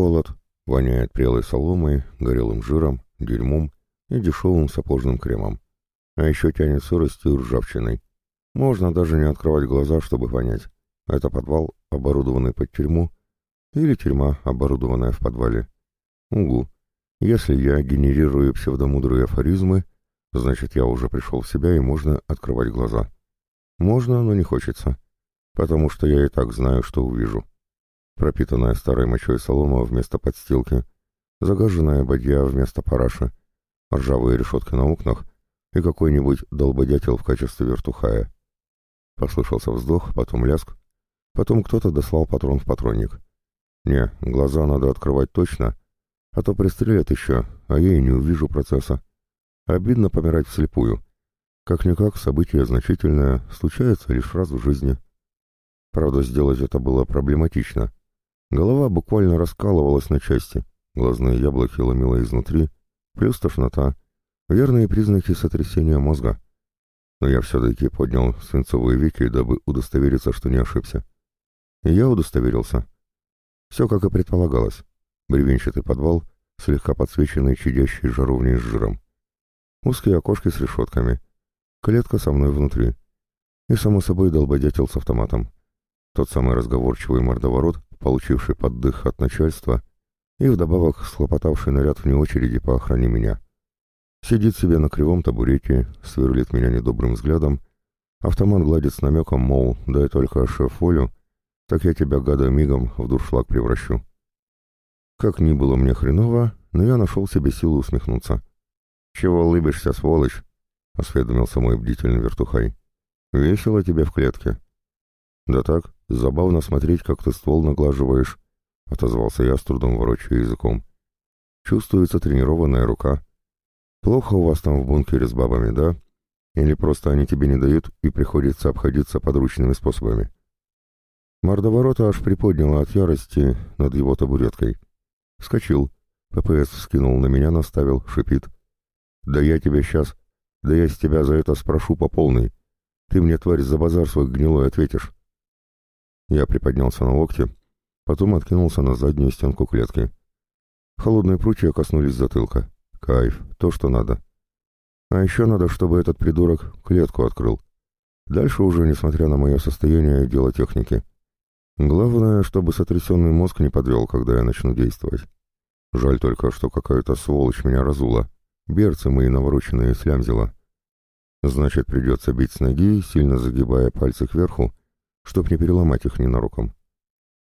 холод, воняет прелой соломой, горелым жиром, дерьмом и дешевым сапожным кремом. А еще тянет сыростью и ржавчиной. Можно даже не открывать глаза, чтобы понять. Это подвал, оборудованный под тюрьму, или тюрьма, оборудованная в подвале. Угу. Если я генерирую псевдомудрые афоризмы, значит, я уже пришел в себя и можно открывать глаза. Можно, но не хочется. Потому что я и так знаю, что увижу. Пропитанная старой мочой солома вместо подстилки, загаженная бадья вместо параши, ржавые решетки на окнах и какой-нибудь долбодятел в качестве вертухая. Послышался вздох, потом ляск, потом кто-то дослал патрон в патронник. Не, глаза надо открывать точно, а то пристрелят еще, а я и не увижу процесса. Обидно помирать вслепую. Как-никак, событие значительное, случается лишь раз в жизни. Правда, сделать это было проблематично. Голова буквально раскалывалась на части, глазные яблоки ломило изнутри, плюс тошнота, верные признаки сотрясения мозга. Но я все-таки поднял свинцовые веки, дабы удостовериться, что не ошибся. И я удостоверился. Все как и предполагалось. Бревенчатый подвал, слегка подсвеченный чадящей жаровней с жиром. Узкие окошки с решетками. Клетка со мной внутри. И, само собой, долбодятел с автоматом. Тот самый разговорчивый мордоворот, получивший поддых от начальства и вдобавок схлопотавший наряд вне очереди по охране меня. Сидит себе на кривом табурете, сверлит меня недобрым взглядом, автомат гладит с намеком, мол, дай только шеф волю, так я тебя, гада, мигом в дуршлаг превращу. Как ни было мне хреново, но я нашел себе силу усмехнуться. «Чего улыбишься, сволочь?» — осведомился мой бдительный вертухай. «Весело тебе в клетке». «Да так, забавно смотреть, как ты ствол наглаживаешь», — отозвался я с трудом ворочая языком. «Чувствуется тренированная рука. Плохо у вас там в бункере с бабами, да? Или просто они тебе не дают и приходится обходиться подручными способами?» Мордоворота аж приподняла от ярости над его табуреткой. Вскочил. ППС вскинул на меня, наставил, шипит. «Да я тебя сейчас... Да я с тебя за это спрошу по полной. Ты мне, тварь, за базар свой гнилой ответишь». Я приподнялся на локте, потом откинулся на заднюю стенку клетки. Холодные прутья коснулись затылка. Кайф, то, что надо. А еще надо, чтобы этот придурок клетку открыл. Дальше уже, несмотря на мое состояние, дело техники. Главное, чтобы сотрясенный мозг не подвел, когда я начну действовать. Жаль только, что какая-то сволочь меня разула. Берцы мои навороченные слямзила. Значит, придется бить с ноги, сильно загибая пальцы кверху, чтоб не переломать их ненароком.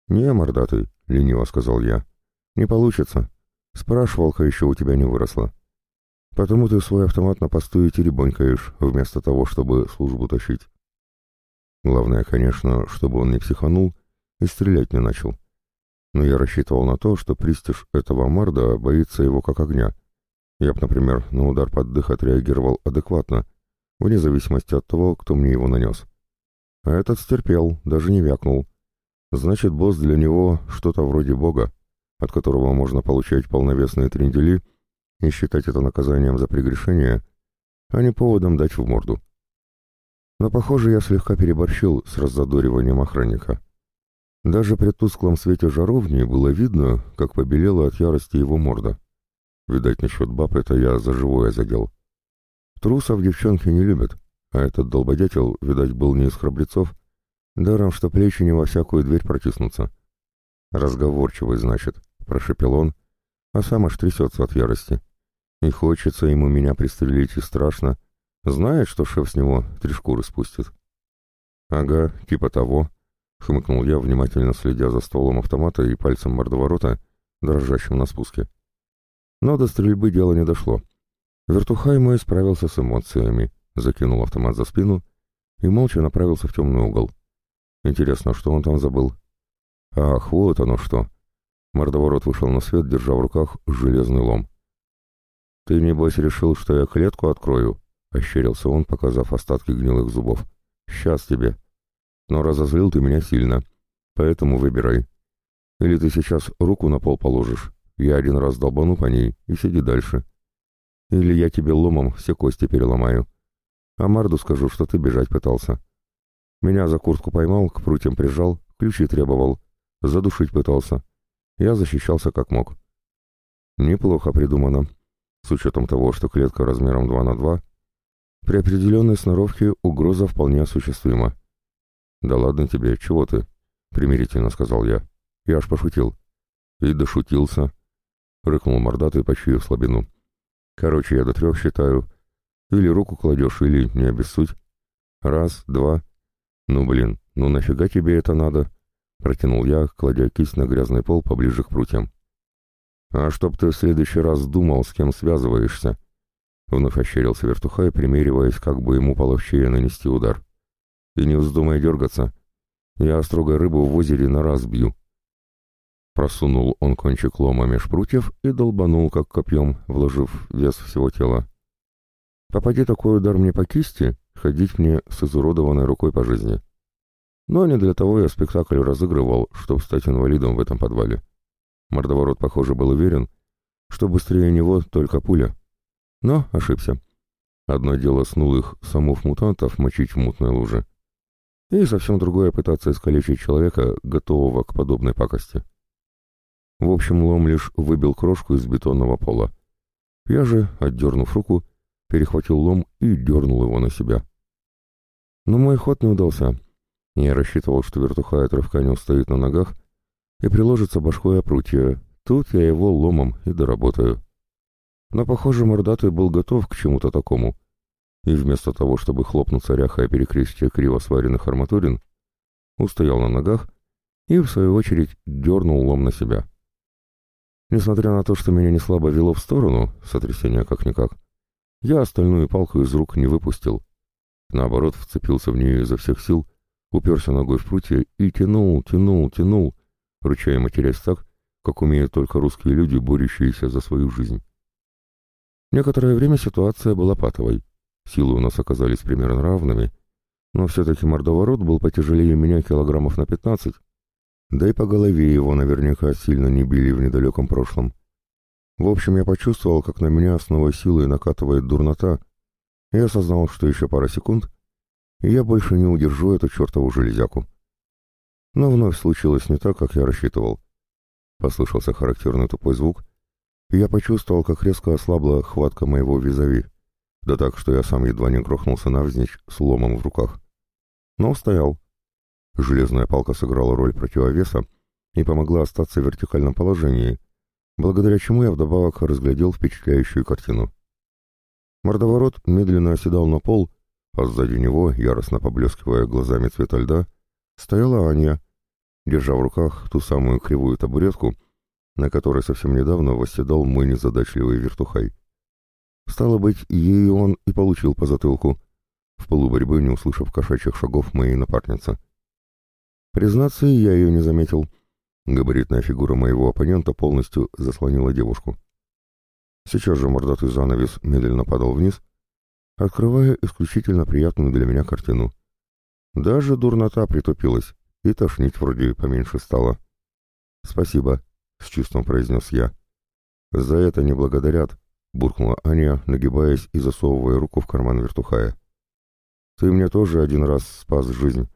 «Не, мордатый», — лениво сказал я. «Не получится. Спрашивалка еще у тебя не выросла. Потому ты свой автомат на посту и теребонькаешь, вместо того, чтобы службу тащить. Главное, конечно, чтобы он не психанул и стрелять не начал. Но я рассчитывал на то, что пристиж этого морда боится его как огня. Я б, например, на удар под дых отреагировал адекватно, вне зависимости от того, кто мне его нанес. А этот стерпел, даже не вякнул. Значит, босс для него что-то вроде бога, от которого можно получать полновесные трендели и считать это наказанием за прегрешение, а не поводом дать в морду. Но, похоже, я слегка переборщил с раззадориванием охранника. Даже при тусклом свете жаровни было видно, как побелела от ярости его морда. Видать, насчет баб это я за живое задел. Трусов девчонки не любят, а этот долбодятел, видать, был не из храбрецов, даром, что плечи не во всякую дверь протиснутся. «Разговорчивый, значит», — прошепел он, а сам аж трясется от ярости. И хочется ему меня пристрелить, и страшно. Знает, что шеф с него три шкуры спустит. «Ага, типа того», — хмыкнул я, внимательно следя за стволом автомата и пальцем мордоворота, дрожащим на спуске. Но до стрельбы дело не дошло. Вертухай мой справился с эмоциями, закинул автомат за спину и молча направился в темный угол. Интересно, что он там забыл? Ах, вот оно что! Мордоворот вышел на свет, держа в руках железный лом. «Ты, небось, решил, что я клетку открою?» — ощерился он, показав остатки гнилых зубов. «Сейчас тебе!» Но разозлил ты меня сильно, поэтому выбирай. Или ты сейчас руку на пол положишь, я один раз долбану по ней и сиди дальше. Или я тебе ломом все кости переломаю. А Марду скажу, что ты бежать пытался. Меня за куртку поймал, к прутьям прижал, ключи требовал, задушить пытался. Я защищался как мог. Неплохо придумано. С учетом того, что клетка размером 2 на 2, при определенной сноровке угроза вполне осуществима. «Да ладно тебе, чего ты?» — примирительно сказал я. Я аж пошутил. И дошутился. Рыкнул мордатый, почуяв слабину. Короче, я до трех считаю. Или руку кладешь, или не обессудь. Раз, два. Ну, блин, ну нафига тебе это надо? Протянул я, кладя кисть на грязный пол поближе к прутьям. А чтоб ты в следующий раз думал, с кем связываешься. Вновь ощерился вертухай, примериваясь, как бы ему половчее нанести удар. И не вздумай дергаться. Я строгой рыбу в озере на раз бью. Просунул он кончик лома меж прутьев и долбанул, как копьем, вложив вес всего тела. Попади такой удар мне по кисти, ходить мне с изуродованной рукой по жизни. Но не для того я спектакль разыгрывал, чтобы стать инвалидом в этом подвале. Мордоворот, похоже, был уверен, что быстрее него только пуля. Но ошибся. Одно дело снулых самов-мутантов мочить в мутной луже. И совсем другое пытаться искалечить человека, готового к подобной пакости. В общем, лом лишь выбил крошку из бетонного пола. Я же, отдернув руку, перехватил лом и дернул его на себя. Но мой ход не удался. Я рассчитывал, что вертухай от не устоит на ногах и приложится башкой о прутья. Тут я его ломом и доработаю. Но, похоже, мордатый был готов к чему-то такому. И вместо того, чтобы хлопнуться ряхая перекрестие криво сваренных арматурин, устоял на ногах и, в свою очередь, дернул лом на себя. Несмотря на то, что меня не слабо вело в сторону, сотрясение как-никак, я остальную палку из рук не выпустил. Наоборот, вцепился в нее изо всех сил, уперся ногой в прутья и тянул, тянул, тянул, рычая матерясь так, как умеют только русские люди, борющиеся за свою жизнь. Некоторое время ситуация была патовой. Силы у нас оказались примерно равными, но все-таки мордоворот был потяжелее меня килограммов на пятнадцать, да и по голове его наверняка сильно не били в недалеком прошлом. В общем, я почувствовал, как на меня снова силой накатывает дурнота, и осознал, что еще пара секунд, и я больше не удержу эту чертову железяку. Но вновь случилось не так, как я рассчитывал. Послышался характерный тупой звук, и я почувствовал, как резко ослабла хватка моего визави, да так, что я сам едва не грохнулся навзничь с ломом в руках. Но стоял. Железная палка сыграла роль противовеса и помогла остаться в вертикальном положении, благодаря чему я вдобавок разглядел впечатляющую картину. Мордоворот медленно оседал на пол, а сзади него, яростно поблескивая глазами цвета льда, стояла Аня, держа в руках ту самую кривую табуретку, на которой совсем недавно восседал мой незадачливый вертухай. Стало быть, ею он и получил по затылку, в полу борьбы не услышав кошачьих шагов моей напарницы. Признаться, я ее не заметил. Габаритная фигура моего оппонента полностью заслонила девушку. Сейчас же мордатый занавес медленно падал вниз, открывая исключительно приятную для меня картину. Даже дурнота притупилась, и тошнить вроде поменьше стало. «Спасибо», — с чувством произнес я. «За это не благодарят», — буркнула Аня, нагибаясь и засовывая руку в карман вертухая. «Ты мне тоже один раз спас жизнь,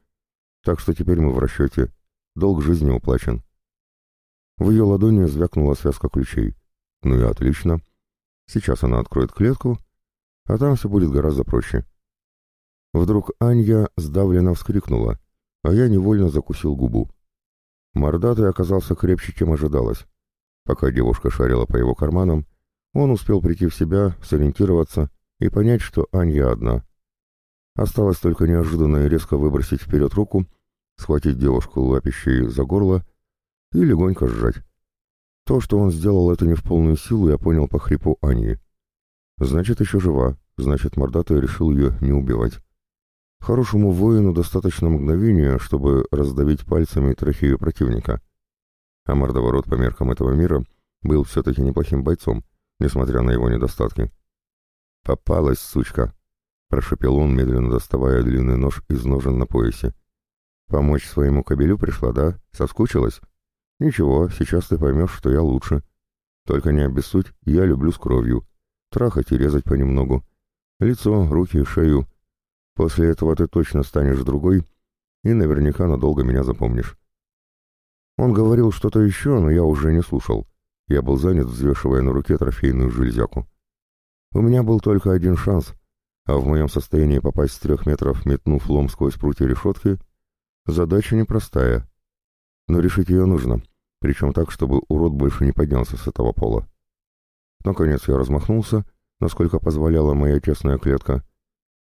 так что теперь мы в расчете. Долг жизни уплачен». В ее ладони звякнула связка ключей. «Ну и отлично. Сейчас она откроет клетку, а там все будет гораздо проще». Вдруг Анья сдавленно вскрикнула, а я невольно закусил губу. Мордатый оказался крепче, чем ожидалось. Пока девушка шарила по его карманам, он успел прийти в себя, сориентироваться и понять, что Анья одна. Осталось только неожиданно и резко выбросить вперед руку, схватить девушку лапищей за горло и легонько сжать. То, что он сделал это не в полную силу, я понял по хрипу Аньи. Значит, еще жива, значит, мордатый решил ее не убивать. Хорошему воину достаточно мгновения, чтобы раздавить пальцами трахею противника. А мордоворот по меркам этого мира был все-таки неплохим бойцом, несмотря на его недостатки. «Попалась, сучка!» — прошепел он, медленно доставая длинный нож из ножен на поясе. «Помочь своему кобелю пришла, да? Соскучилась? Ничего, сейчас ты поймешь, что я лучше. Только не обессудь, я люблю с кровью. Трахать и резать понемногу. Лицо, руки, шею — После этого ты точно станешь другой и наверняка надолго меня запомнишь. Он говорил что-то еще, но я уже не слушал. Я был занят, взвешивая на руке трофейную железяку. У меня был только один шанс, а в моем состоянии попасть с трех метров, метнув лом сквозь прутья решетки, задача непростая. Но решить ее нужно, причем так, чтобы урод больше не поднялся с этого пола. Наконец я размахнулся, насколько позволяла моя тесная клетка,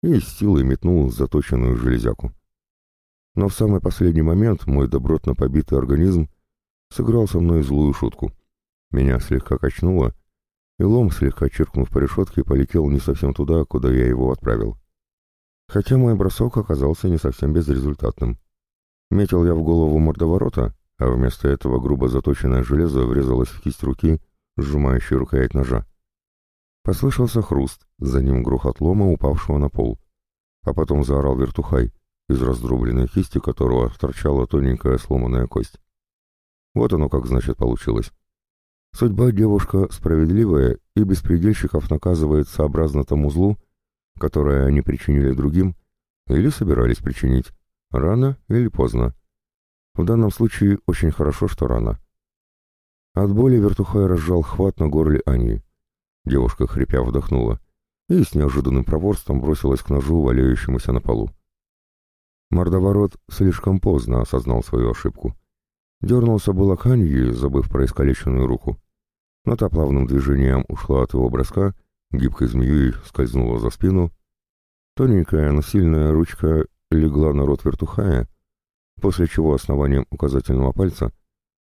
и с силой метнул заточенную железяку. Но в самый последний момент мой добротно побитый организм сыграл со мной злую шутку. Меня слегка качнуло, и лом, слегка чиркнув по решетке, полетел не совсем туда, куда я его отправил. Хотя мой бросок оказался не совсем безрезультатным. Метил я в голову мордоворота, а вместо этого грубо заточенное железо врезалось в кисть руки, сжимающей рукоять ножа. Послышался хруст, за ним грохот лома, упавшего на пол. А потом заорал вертухай, из раздробленной кисти которого торчала тоненькая сломанная кость. Вот оно как, значит, получилось. Судьба девушка справедливая, и беспредельщиков наказывает сообразно тому злу, которое они причинили другим, или собирались причинить, рано или поздно. В данном случае очень хорошо, что рано. От боли вертухай разжал хват на горле Ани. Девушка, хрипя, вдохнула и с неожиданным проворством бросилась к ножу, валяющемуся на полу. Мордоворот слишком поздно осознал свою ошибку. Дернулся было к Аньи, забыв про искалеченную руку. Но та плавным движением ушла от его броска, гибкой змеей скользнула за спину. Тоненькая, но сильная ручка легла на рот вертухая, после чего основанием указательного пальца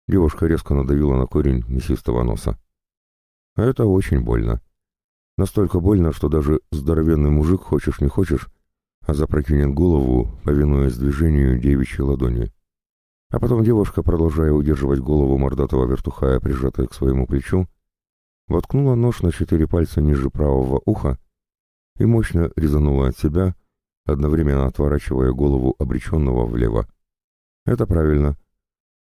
девушка резко надавила на корень мясистого носа. Это очень больно. Настолько больно, что даже здоровенный мужик, хочешь не хочешь, а запрокинет голову, повинуясь движению девичьей ладони. А потом девушка, продолжая удерживать голову мордатого вертухая, прижатой к своему плечу, воткнула нож на четыре пальца ниже правого уха и мощно резанула от себя, одновременно отворачивая голову обреченного влево. Это правильно.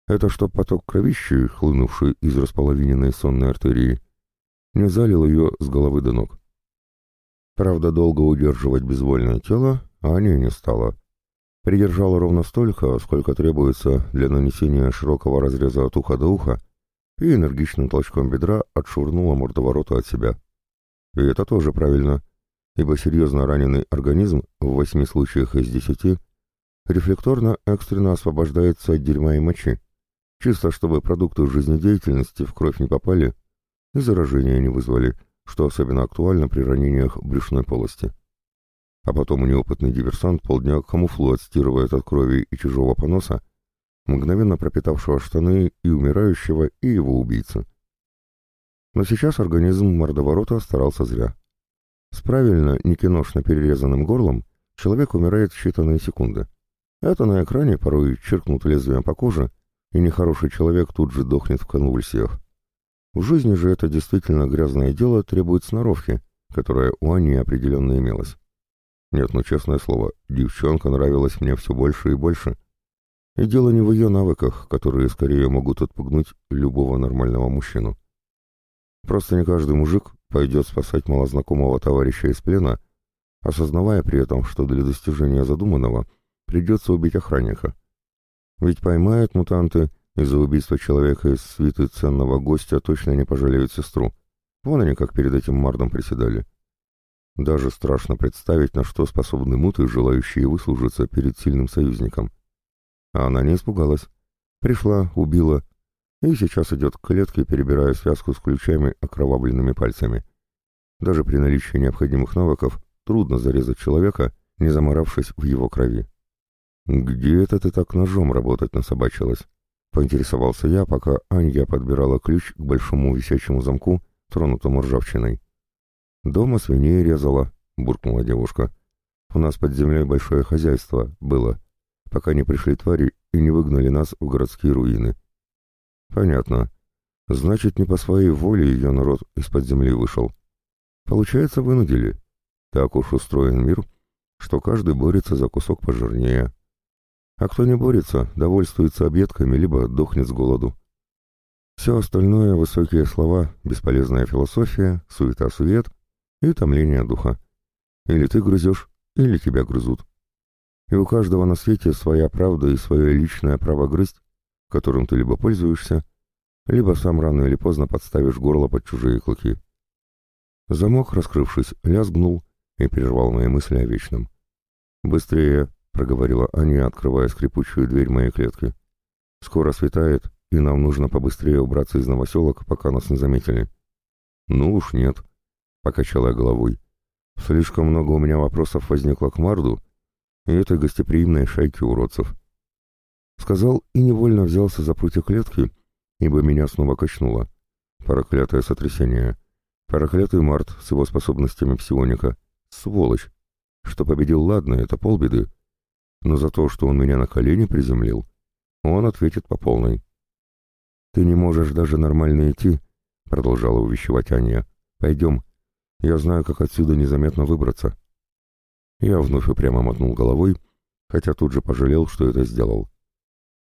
Это чтоб поток кровищи, хлынувший из располовиненной сонной артерии, не залил ее с головы до ног. Правда, долго удерживать безвольное тело Аня не стала. Придержала ровно столько, сколько требуется для нанесения широкого разреза от уха до уха, и энергичным толчком бедра отшвырнула мордовороту от себя. И это тоже правильно, ибо серьезно раненый организм в восьми случаях из десяти рефлекторно экстренно освобождается от дерьма и мочи, чисто чтобы продукты жизнедеятельности в кровь не попали и заражения не вызвали, что особенно актуально при ранениях брюшной полости. А потом неопытный диверсант полдня камуфлу отстирывает от крови и чужого поноса, мгновенно пропитавшего штаны и умирающего, и его убийцы. Но сейчас организм мордоворота старался зря. С правильно, не киношно перерезанным горлом человек умирает в считанные секунды. Это на экране порой черкнут лезвием по коже, и нехороший человек тут же дохнет в конвульсиях. В жизни же это действительно грязное дело требует сноровки, которая у Ани определенно имелась. Нет, ну честное слово, девчонка нравилась мне все больше и больше. И дело не в ее навыках, которые скорее могут отпугнуть любого нормального мужчину. Просто не каждый мужик пойдет спасать малознакомого товарища из плена, осознавая при этом, что для достижения задуманного придется убить охранника. Ведь поймают мутанты, и за убийство человека из свиты ценного гостя точно не пожалеют сестру. Вон они как перед этим мардом приседали. Даже страшно представить, на что способны муты, желающие выслужиться перед сильным союзником. А она не испугалась. Пришла, убила, и сейчас идет к клетке, перебирая связку с ключами окровавленными пальцами. Даже при наличии необходимых навыков трудно зарезать человека, не заморавшись в его крови. «Где это ты так ножом работать насобачилась?» — поинтересовался я, пока Анья подбирала ключ к большому висячему замку, тронутому ржавчиной. «Дома свиней резала», — буркнула девушка. «У нас под землей большое хозяйство было, пока не пришли твари и не выгнали нас в городские руины». «Понятно. Значит, не по своей воле ее народ из-под земли вышел. Получается, вынудили. Так уж устроен мир, что каждый борется за кусок пожирнее. А кто не борется, довольствуется объедками, либо дохнет с голоду. Все остальное — высокие слова, бесполезная философия, суета-сует — и томление духа. Или ты грызешь, или тебя грызут. И у каждого на свете своя правда и свое личное право грызть, которым ты либо пользуешься, либо сам рано или поздно подставишь горло под чужие клыки. Замок, раскрывшись, лязгнул и прервал мои мысли о вечном. «Быстрее!» — проговорила Аня, открывая скрипучую дверь моей клетки. «Скоро светает, и нам нужно побыстрее убраться из новоселок, пока нас не заметили». «Ну уж нет», — покачала я головой. «Слишком много у меня вопросов возникло к Марду и этой гостеприимной шайке уродцев». Сказал и невольно взялся за прутья клетки, ибо меня снова качнуло. Проклятое сотрясение. Проклятый Март с его способностями псионика. Сволочь. Что победил, ладно, это полбеды. Но за то, что он меня на колени приземлил, он ответит по полной. «Ты не можешь даже нормально идти», — продолжала увещевать Аня. «Пойдем. Я знаю, как отсюда незаметно выбраться». Я вновь упрямо мотнул головой, хотя тут же пожалел, что это сделал.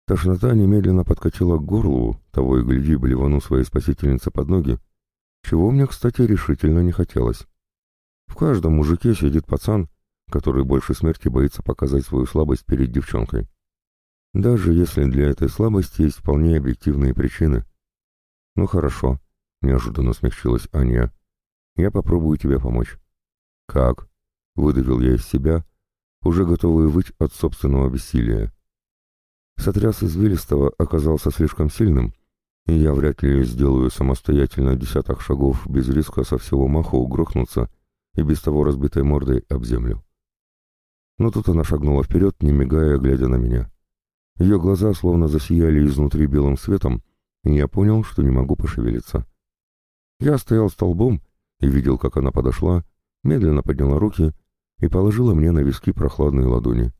Тошнота немедленно подкатила к горлу, того и гляди, блевану своей спасительнице под ноги, чего мне, кстати, решительно не хотелось. В каждом мужике сидит пацан, который больше смерти боится показать свою слабость перед девчонкой. Даже если для этой слабости есть вполне объективные причины. «Ну хорошо», — неожиданно смягчилась Аня. «Я попробую тебе помочь». «Как?» — выдавил я из себя, уже готовый выть от собственного бессилия. Сотряс извилистого оказался слишком сильным, и я вряд ли сделаю самостоятельно десяток шагов без риска со всего маху угрохнуться и без того разбитой мордой об землю. Но тут она шагнула вперед, не мигая, глядя на меня. Ее глаза словно засияли изнутри белым светом, и я понял, что не могу пошевелиться. Я стоял столбом и видел, как она подошла, медленно подняла руки и положила мне на виски прохладные ладони.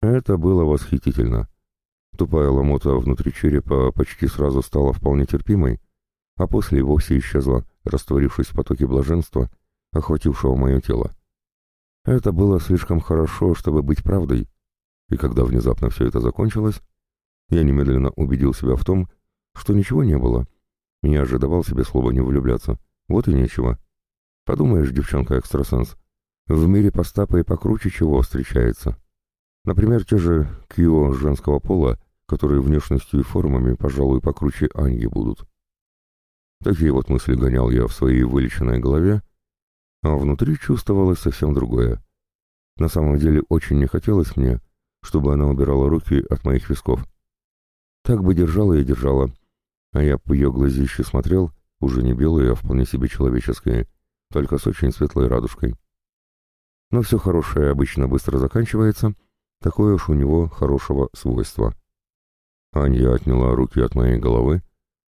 Это было восхитительно. Тупая ломота внутри черепа почти сразу стала вполне терпимой, а после вовсе исчезла, растворившись в потоке блаженства, охватившего мое тело. Это было слишком хорошо, чтобы быть правдой, и когда внезапно все это закончилось, я немедленно убедил себя в том, что ничего не было. Я же давал себе слово не влюбляться. Вот и нечего. Подумаешь, девчонка-экстрасенс, в мире постапа и покруче чего встречается. Например, те же кио женского пола, которые внешностью и формами, пожалуй, покруче Аньи будут. Такие вот мысли гонял я в своей вылеченной голове, а внутри чувствовалось совсем другое. На самом деле очень не хотелось мне, чтобы она убирала руки от моих висков. Так бы держала и держала, а я по ее глазище смотрел, уже не белые, а вполне себе человеческие, только с очень светлой радужкой. Но все хорошее обычно быстро заканчивается, такое уж у него хорошего свойства. Анья отняла руки от моей головы,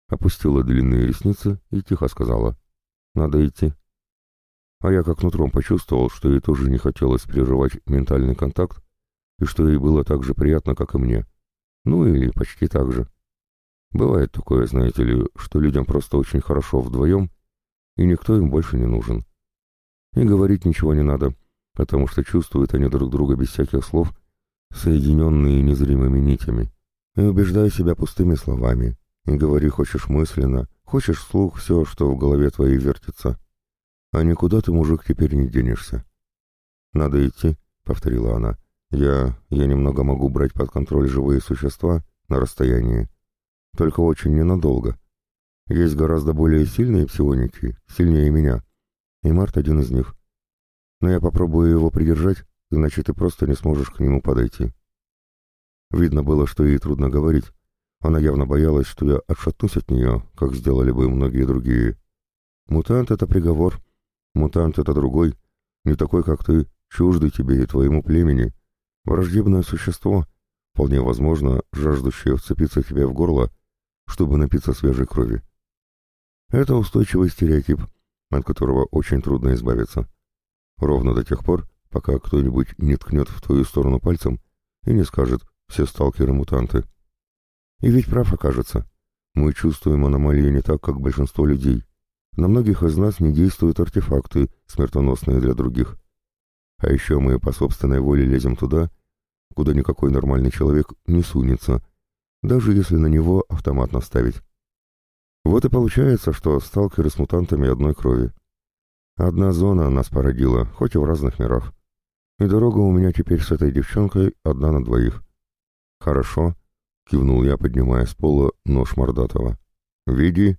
опустила длинные ресницы и тихо сказала «Надо идти». А я как нутром почувствовал, что ей тоже не хотелось прерывать ментальный контакт, и что ей было так же приятно, как и мне. Ну или почти так же. Бывает такое, знаете ли, что людям просто очень хорошо вдвоем, и никто им больше не нужен. И говорить ничего не надо, потому что чувствуют они друг друга без всяких слов, соединенные незримыми нитями. И убеждай себя пустыми словами, и говори хочешь мысленно, хочешь вслух все, что в голове твоей вертится. А никуда ты, мужик, теперь не денешься. «Надо идти», — повторила она. Я... я немного могу брать под контроль живые существа на расстоянии. Только очень ненадолго. Есть гораздо более сильные псионики, сильнее меня. И Март один из них. Но я попробую его придержать, иначе ты просто не сможешь к нему подойти. Видно было, что ей трудно говорить. Она явно боялась, что я отшатнусь от нее, как сделали бы многие другие. Мутант — это приговор. Мутант — это другой, не такой, как ты, чуждый тебе и твоему племени, Враждебное существо, вполне возможно, жаждущее вцепиться тебе в горло, чтобы напиться свежей крови. Это устойчивый стереотип, от которого очень трудно избавиться. Ровно до тех пор, пока кто-нибудь не ткнет в твою сторону пальцем и не скажет «все сталкеры-мутанты». И ведь прав окажется. Мы чувствуем аномалии не так, как большинство людей. На многих из нас не действуют артефакты, смертоносные для других. А еще мы по собственной воле лезем туда, куда никакой нормальный человек не сунется, даже если на него автомат наставить. Вот и получается, что сталкеры с мутантами одной крови. Одна зона нас породила, хоть и в разных мирах. И дорога у меня теперь с этой девчонкой одна на двоих. Хорошо, кивнул я, поднимая с пола нож Мордатова. «Веди»,